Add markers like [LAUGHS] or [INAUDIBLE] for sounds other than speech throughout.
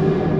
you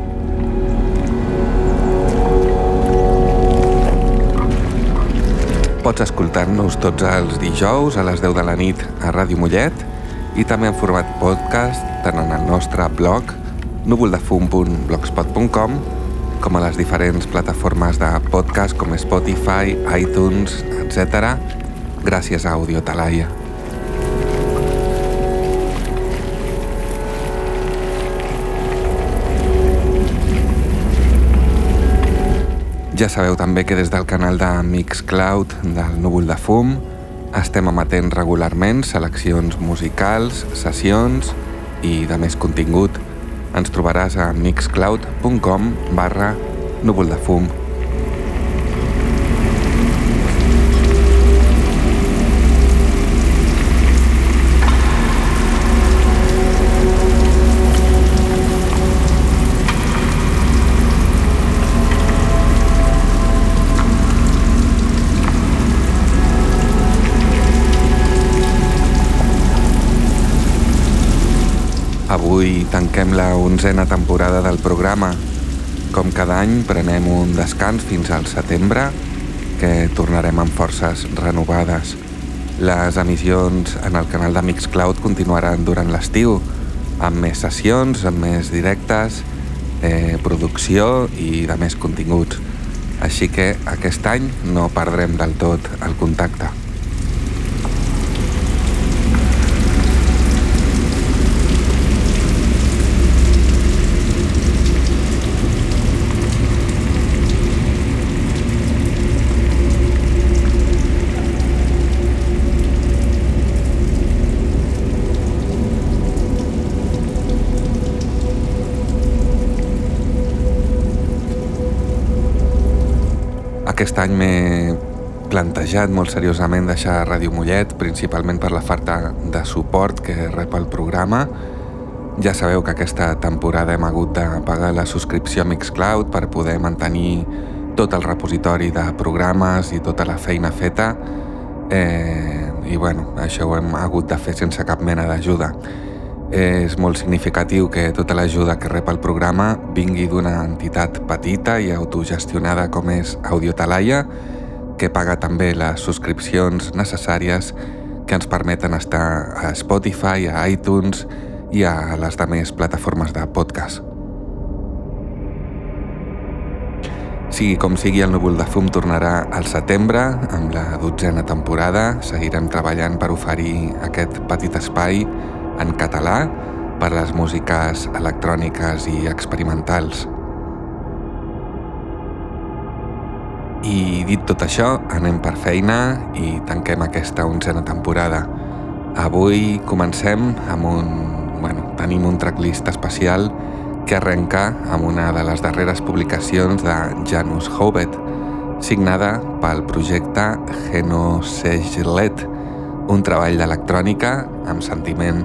Pots escoltar-nos tots els dijous a les 10 de la nit a Ràdio Mollet i també en format podcast tant en el nostre blog núvoldefum.blogspot.com com a les diferents plataformes de podcast com Spotify, iTunes, etc. gràcies a Audio Talaia. Ja sabeu també que des del canal de Mixcloud del Núvol de Fum estem emetent regularment seleccions musicals, sessions i de més contingut. Ens trobaràs a mixcloud.com barra núvol tanquem la onzena temporada del programa. Com cada any prenem un descans fins al setembre, que tornarem amb forces renovades. Les emissions en el canal de Mixcloud continuaran durant l'estiu, amb més sessions, amb més directes, eh, producció i de més continguts. Així que aquest any no perdrem del tot el contacte. Aquest any m'he plantejat molt seriosament deixar Ràdio Mollet, principalment per la falta de suport que rep el programa. Ja sabeu que aquesta temporada hem hagut de pagar la subscripció a Mixcloud per poder mantenir tot el repositori de programes i tota la feina feta eh, i bueno, això ho hem hagut de fer sense cap mena d'ajuda. És molt significatiu que tota l'ajuda que rep el programa vingui d'una entitat petita i autogestionada com és Audiotalaia, que paga també les subscripcions necessàries que ens permeten estar a Spotify, a iTunes i a les altres plataformes de podcast. Sigui com sigui, el Núvol de Fum tornarà al setembre amb la dotzena temporada. Seguirem treballant per oferir aquest petit espai en català per les músiques electròniques i experimentals. I dit tot això, anem per feina i tanquem aquesta onzena temporada. Avui comencem amb un... bueno, tenim un tracklist especial que arrenca amb una de les darreres publicacions de Janus Hovet, signada pel projecte Genoseglet, un treball d'electrònica amb sentiment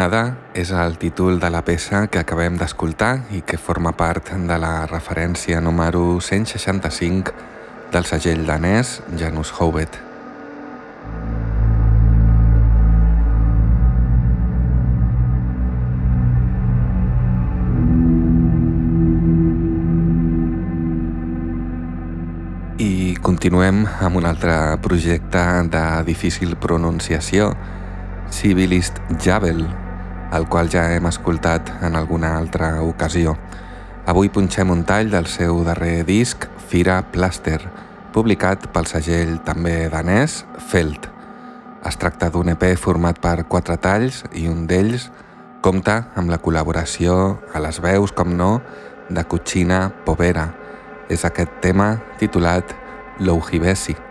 Granada és el títol de la peça que acabem d'escoltar i que forma part de la referència número 165 del segell danès Janus Hovet. I continuem amb un altre projecte de difícil pronunciació, Civilist Javel, el qual ja hem escoltat en alguna altra ocasió. Avui punxem un tall del seu darrer disc, Fira Plaster, publicat pel segell també danès Felt. Es tracta d'un EP format per quatre talls i un d'ells compta amb la col·laboració a les veus, com no, de Cucina Povera. És aquest tema titulat Louhibesi.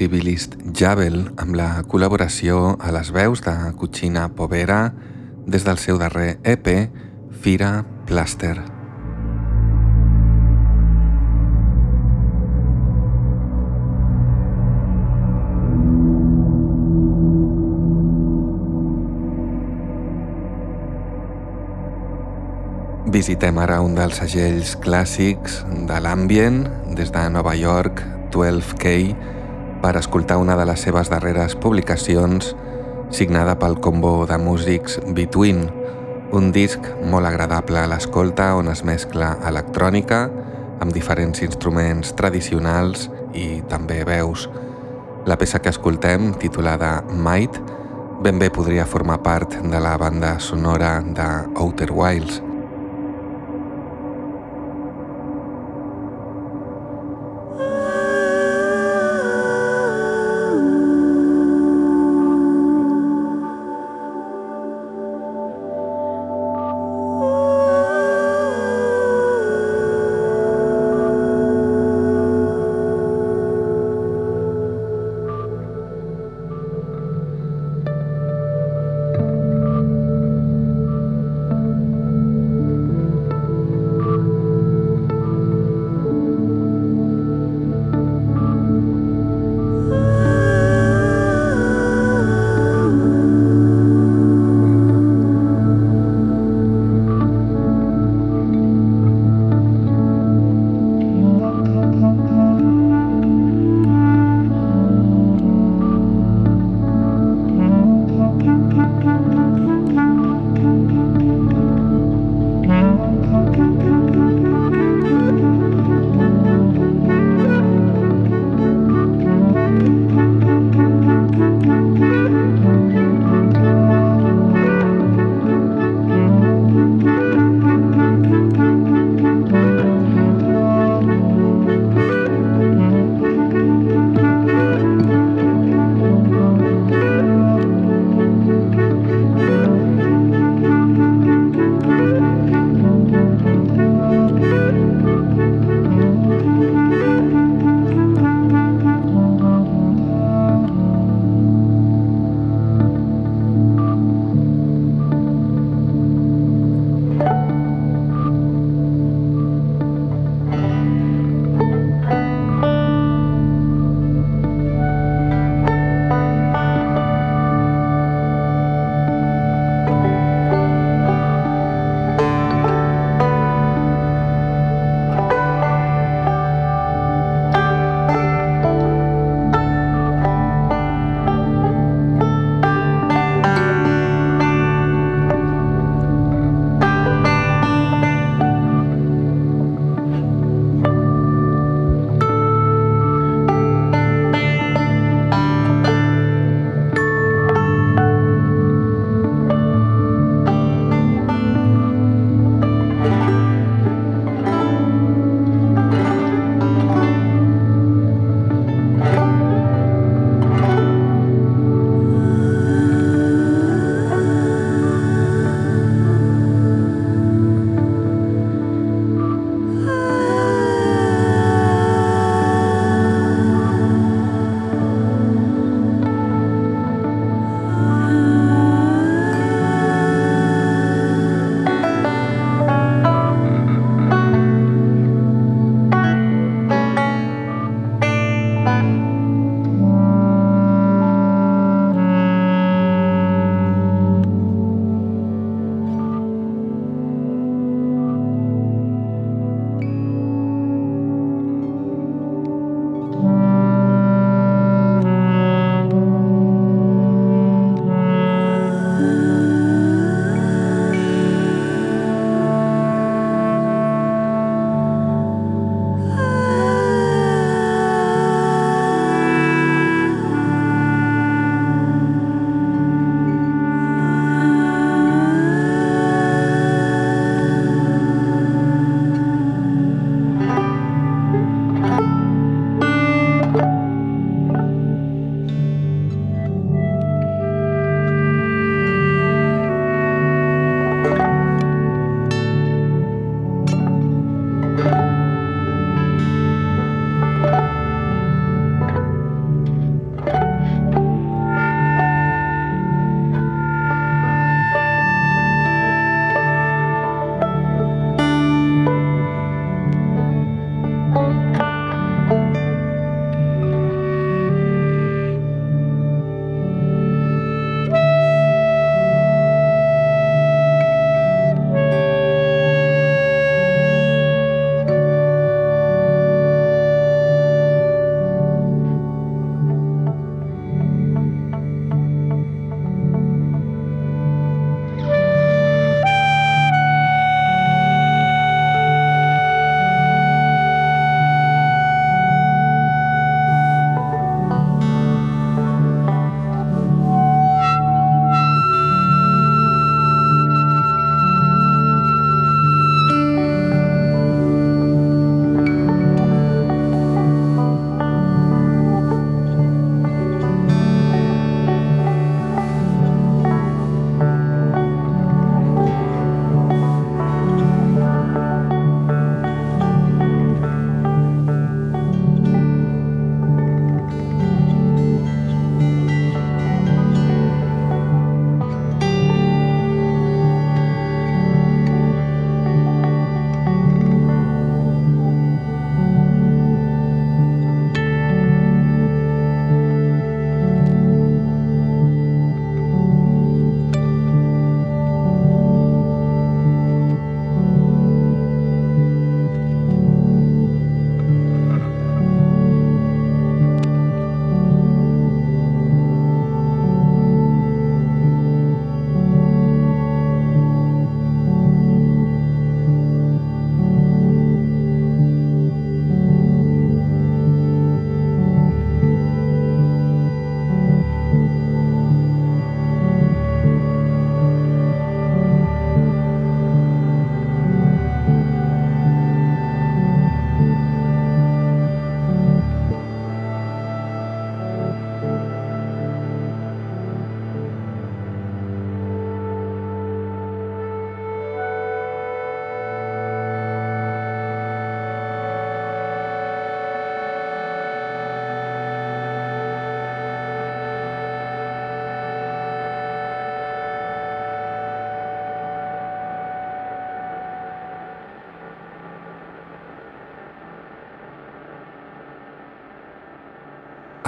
Civilist Javel amb la col·laboració a les veus de Cucina Povera des del seu darrer EP, Fira Plaster. Visitem ara un dels segells clàssics de l'ambient des de Nova York, 12K, per escoltar una de les seves darreres publicacions signada pel combo de músics Between, un disc molt agradable a l'escolta on es mescla electrònica amb diferents instruments tradicionals i també veus. La peça que escoltem, titulada Might, ben bé podria formar part de la banda sonora de Outer Wilds,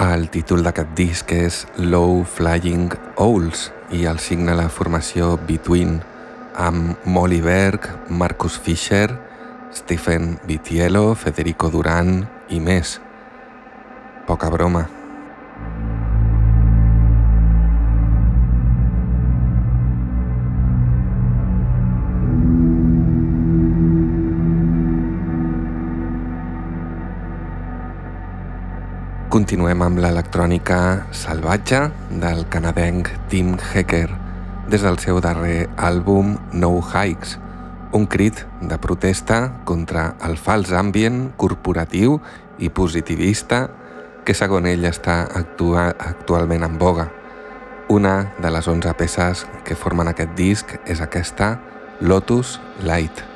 El títol d'aquest disc és Low Flying Owls i el signa la formació Between amb Molly Berg, Marcus Fisher, Stephen Vitiello, Federico Duran i més. Poca broma. Continuem amb l'electrònica salvatge del canadenc Tim Hecker des del seu darrer àlbum No Hikes, un crit de protesta contra el fals ambient corporatiu i positivista que segons ell està actua actualment en boga. Una de les 11 peces que formen aquest disc és aquesta Lotus Light.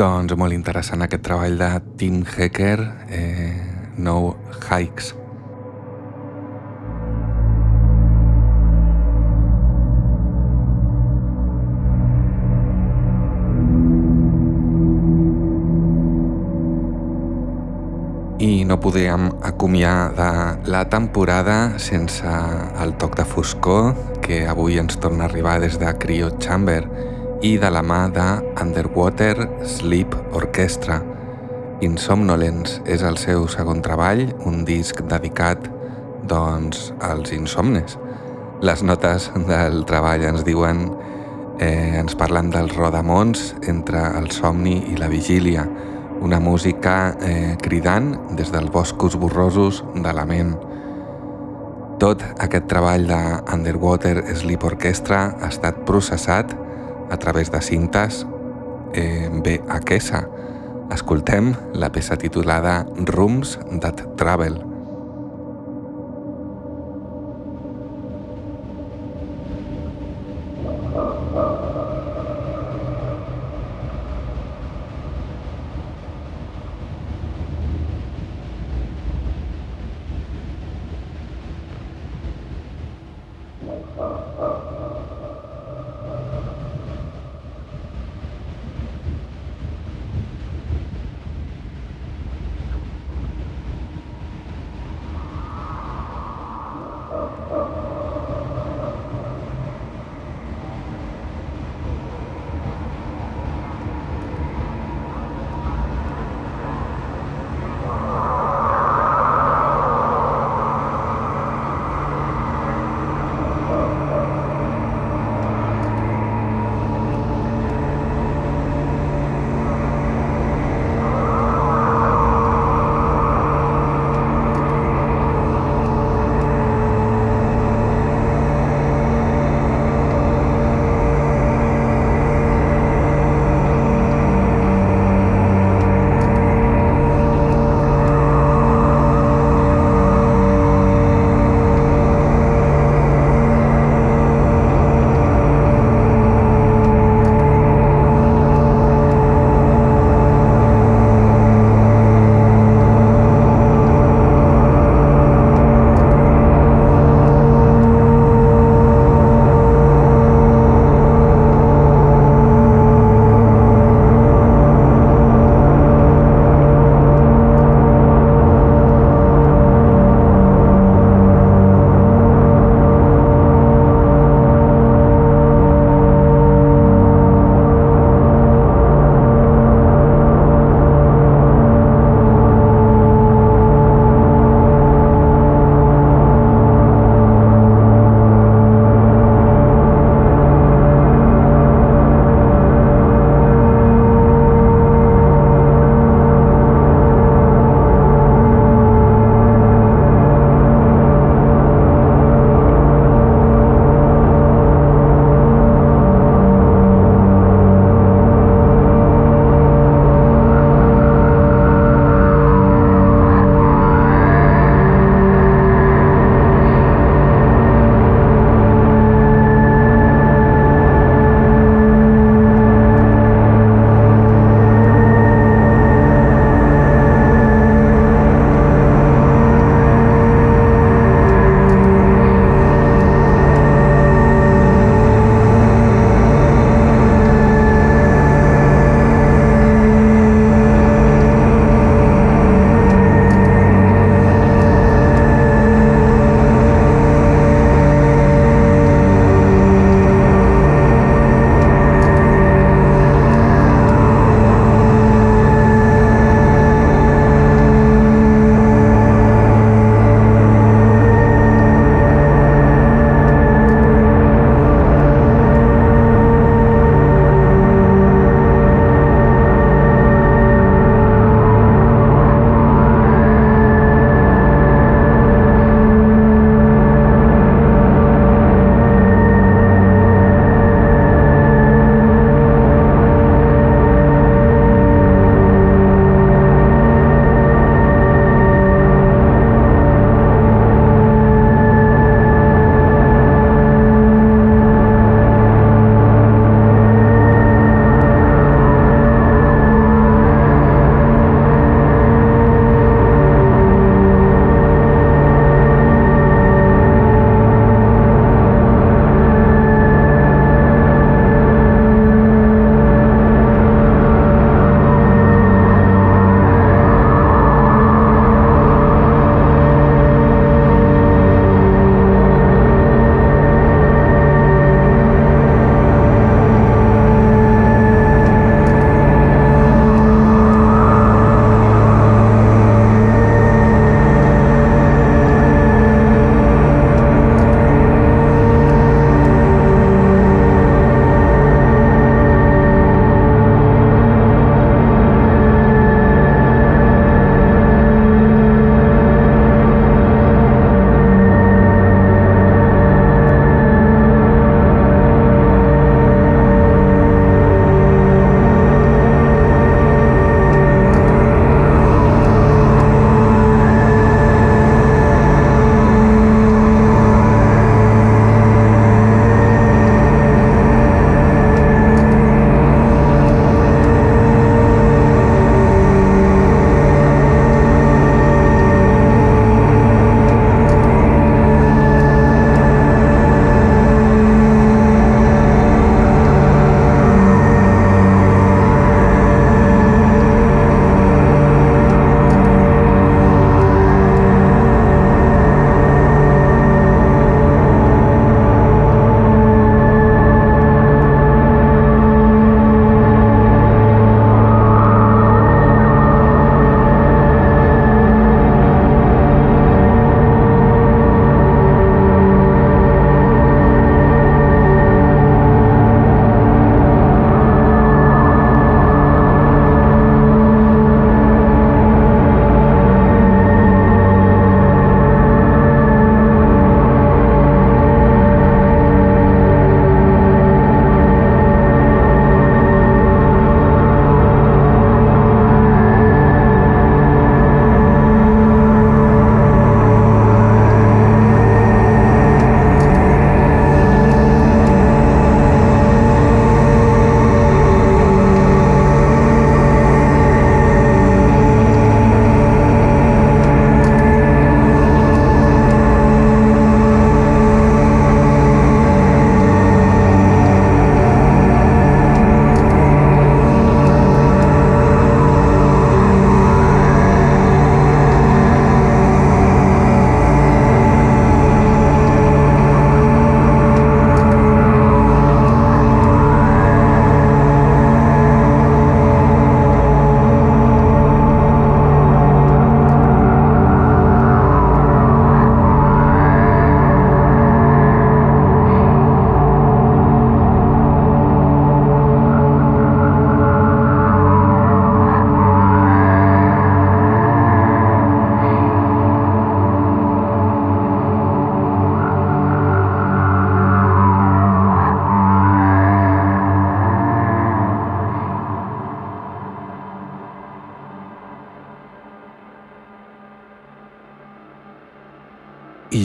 Doncs molt interessant aquest treball de Tim Hacker, eh, No Hikes. I no podíem acomiadar la temporada sense el toc de foscor que avui ens torna a arribar des de Cryo Chamber i de la mà de Underwater Sleep Orchestra. Insomnolence és el seu segon treball, un disc dedicat doncs, als insomnes. Les notes del treball ens diuen, eh, ens parlen dels rodamons entre el somni i la vigília, una música eh, cridant des dels boscos borrosos de la ment. Tot aquest treball de Underwater Sleep Orchestra ha estat processat a través de cintes eh, VHS. Escoltem la peça titulada Rooms That Travel.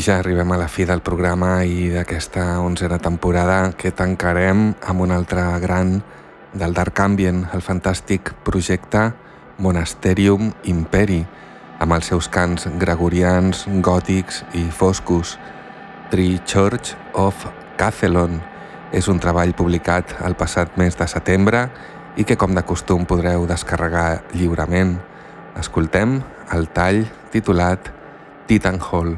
Ja arribem a la fi del programa i d'aquesta onzena temporada que tancarem amb un altre gran del Dark Ambient, el fantàstic projecte Monasterium Imperi, amb els seus cants gregorians, gòtics i foscos. Tree Church of Cathelon és un treball publicat el passat mes de setembre i que com de costum podreu descarregar lliurement. Escoltem el tall titulat Titan Hall.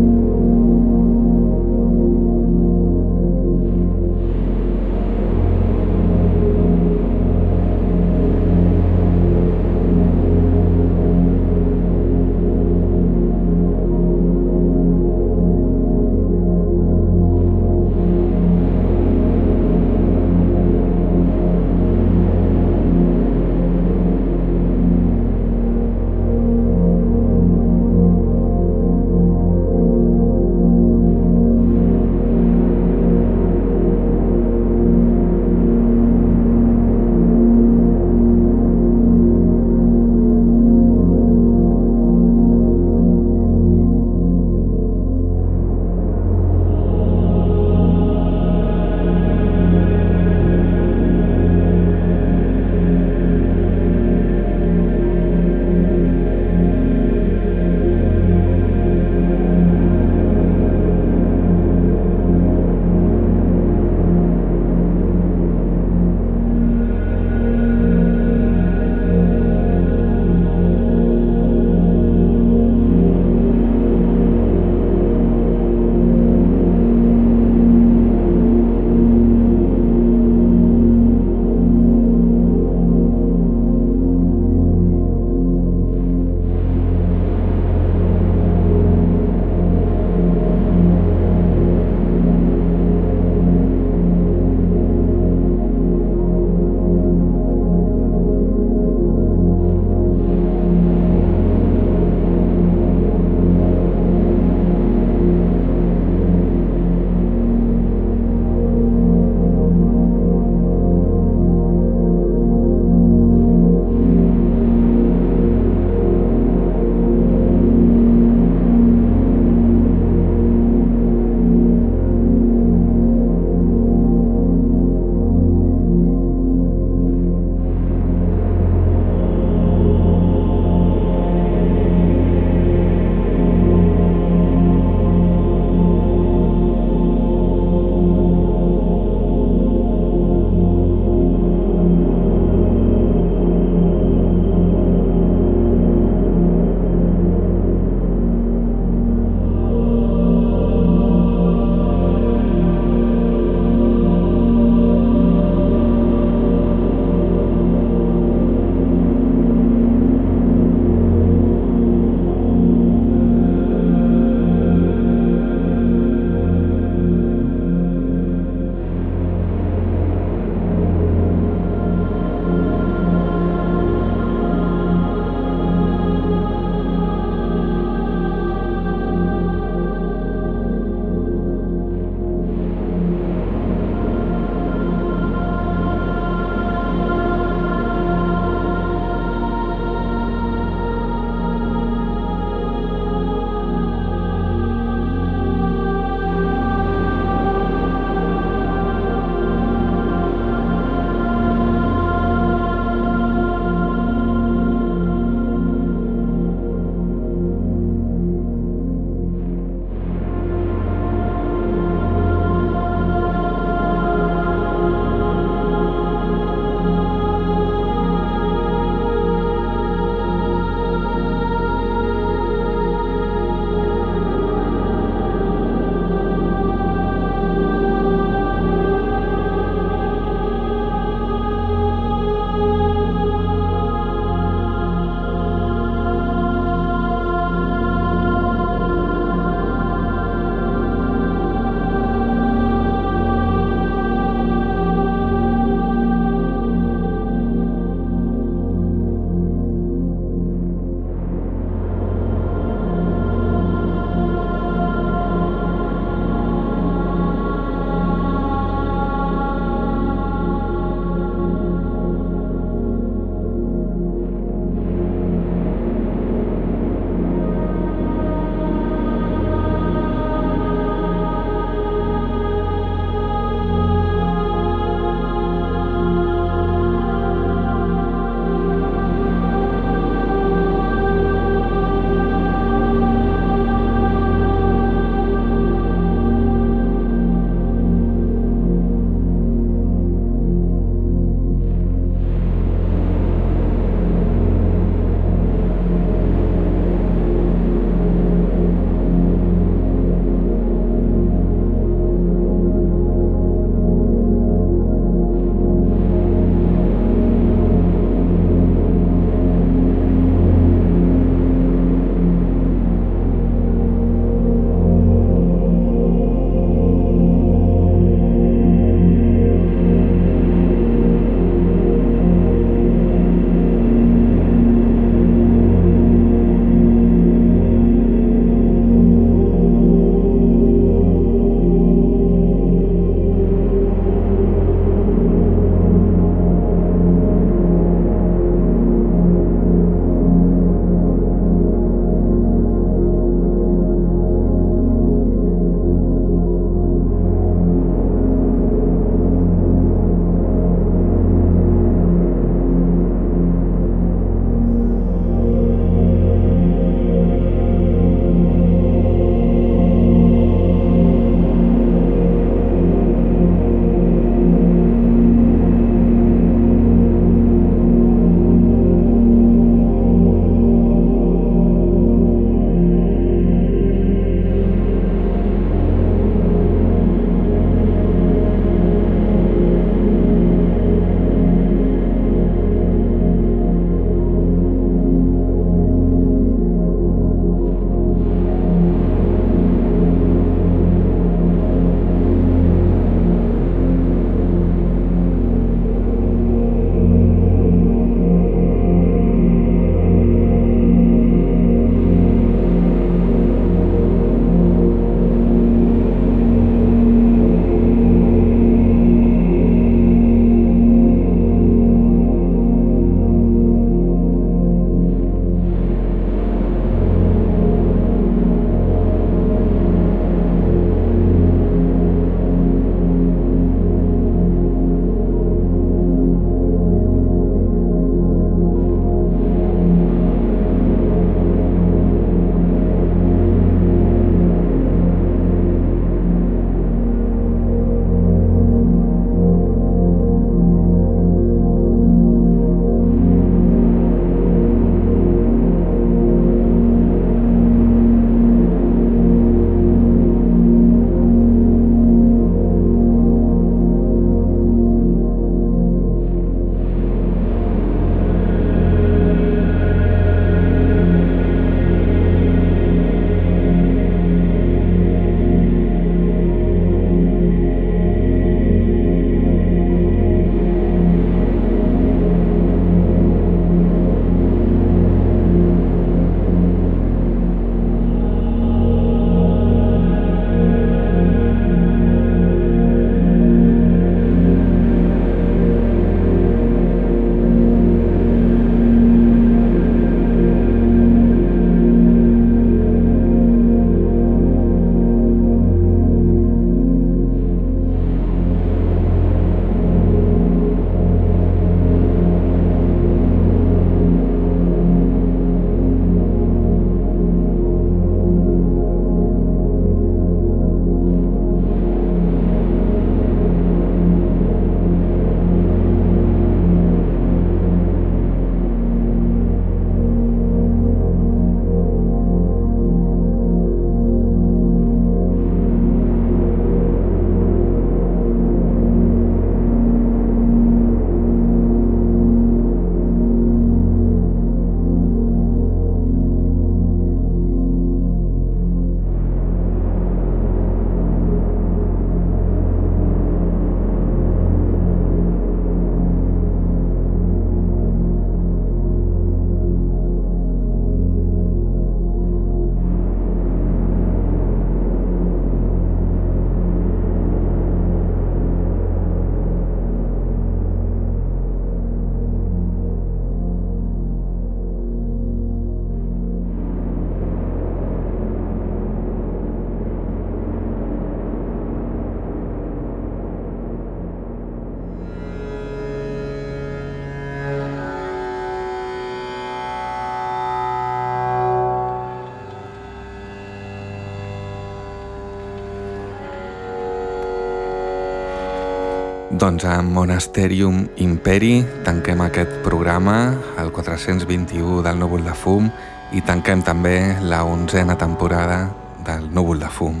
Doncs amb Monasterium Imperi tanquem aquest programa, el 421 del Núvol de Fum, i tanquem també la onzena temporada del Núvol de Fum.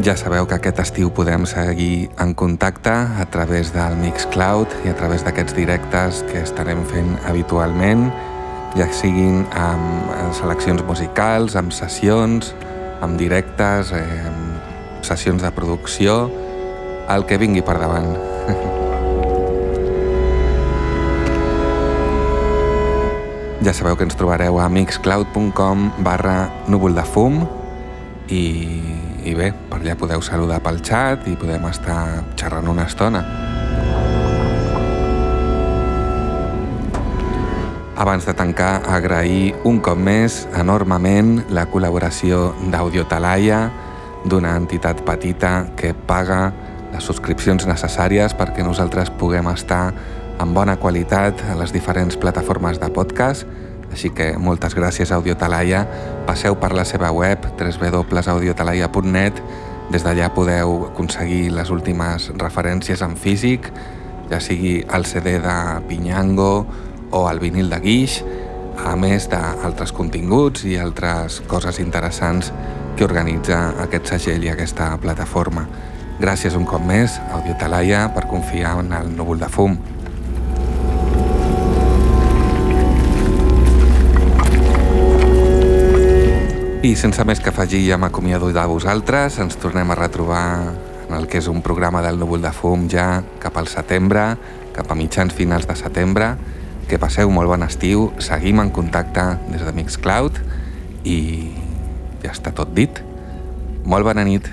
Ja sabeu que aquest estiu podem seguir en contacte a través del Mixcloud i a través d'aquests directes que estarem fent habitualment, ja siguin amb seleccions musicals, amb sessions, amb directes, eh, sessions de producció, el que vingui per davant. [LAUGHS] ja sabeu que ens trobareu a mixcloud.com barra núvol de fum i, i bé, per allà podeu saludar pel xat i podem estar xerrant una estona. Abans de tancar, agrair un cop més enormement la col·laboració d'Audiotalaia, d'una entitat petita que paga les subscripcions necessàries perquè nosaltres puguem estar amb bona qualitat a les diferents plataformes de podcast, així que moltes gràcies a Audiotalaia. Passeu per la seva web www.audiotalaia.net des d'allà podeu aconseguir les últimes referències en físic, ja sigui el CD de Pinyango o el vinil de guix, a més d'altres continguts i altres coses interessants que organitza aquest segell i aquesta plataforma. Gràcies un cop més, Audiotalaia, per confiar en el núvol de fum. I sense més que afegir ja m'acomiado de vosaltres, ens tornem a retrobar en el que és un programa del núvol de fum ja cap al setembre, cap a mitjans finals de setembre, que passeu molt bon estiu, seguim en contacte des de Mixcloud i ja està tot dit. Molt bona nit.